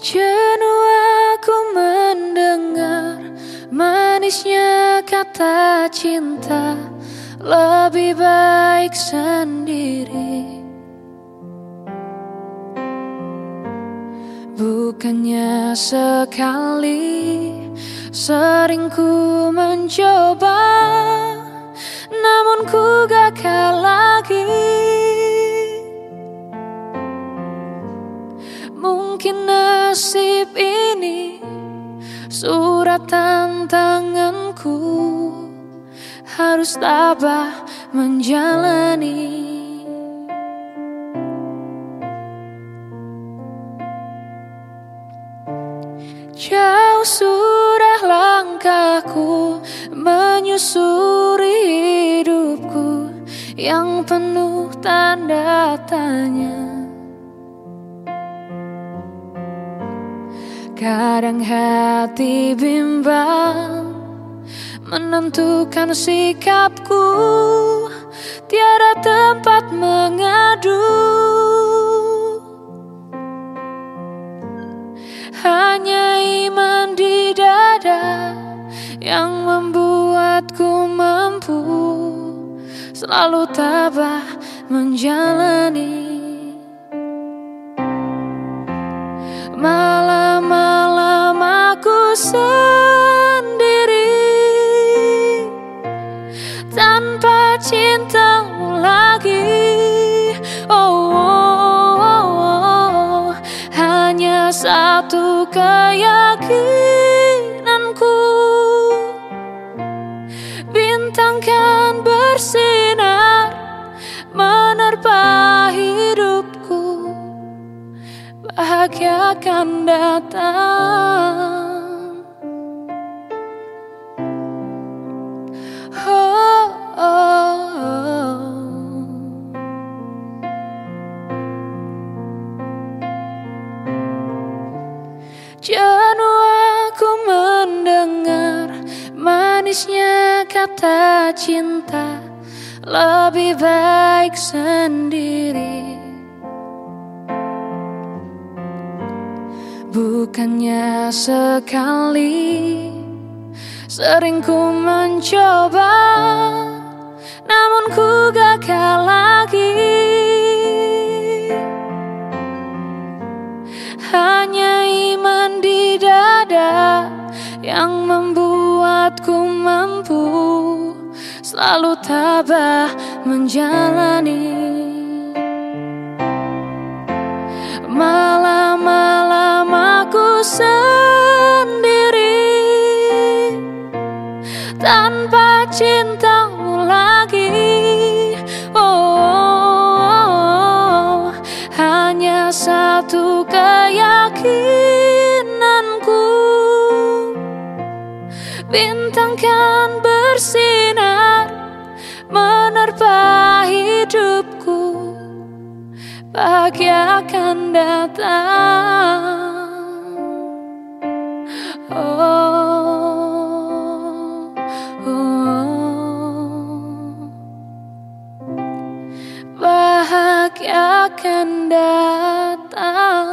Jenuh aku mendengar manisnya kata cinta. Lebih baik sendiri. Bukannya sekali sering ku mencoba Namun ku gagal lagi surat tantanganku Harus tabah menjalani Jauh sudah langkahku menyusuri hidupku yang penuh tanda tanya. Kadang hati bimbang menentukan sikapku, tiada tempat mengadu. Hanya iman di dada yang membuatku mampu selalu tabah menjalani sendiri tanpa cintamu lagi. Oh, oh, oh, oh. hanya satu keyakinanku bintang kan bersinar menerpa hidupku bahagia akan datang kata cinta Lebih baik sendiri. Bukannya sekali sering ku mencoba Namun ku gagal lagi. Hanya iman di dada yang membuatku mampu selalu tabah menjalani malam-malam aku sendiri tanpa cintamu lagi. Oh, hanya satu keyakinanku bintang kan bersinar menerpa hidupku bahagia akan datang oh, oh. bahagia akan datang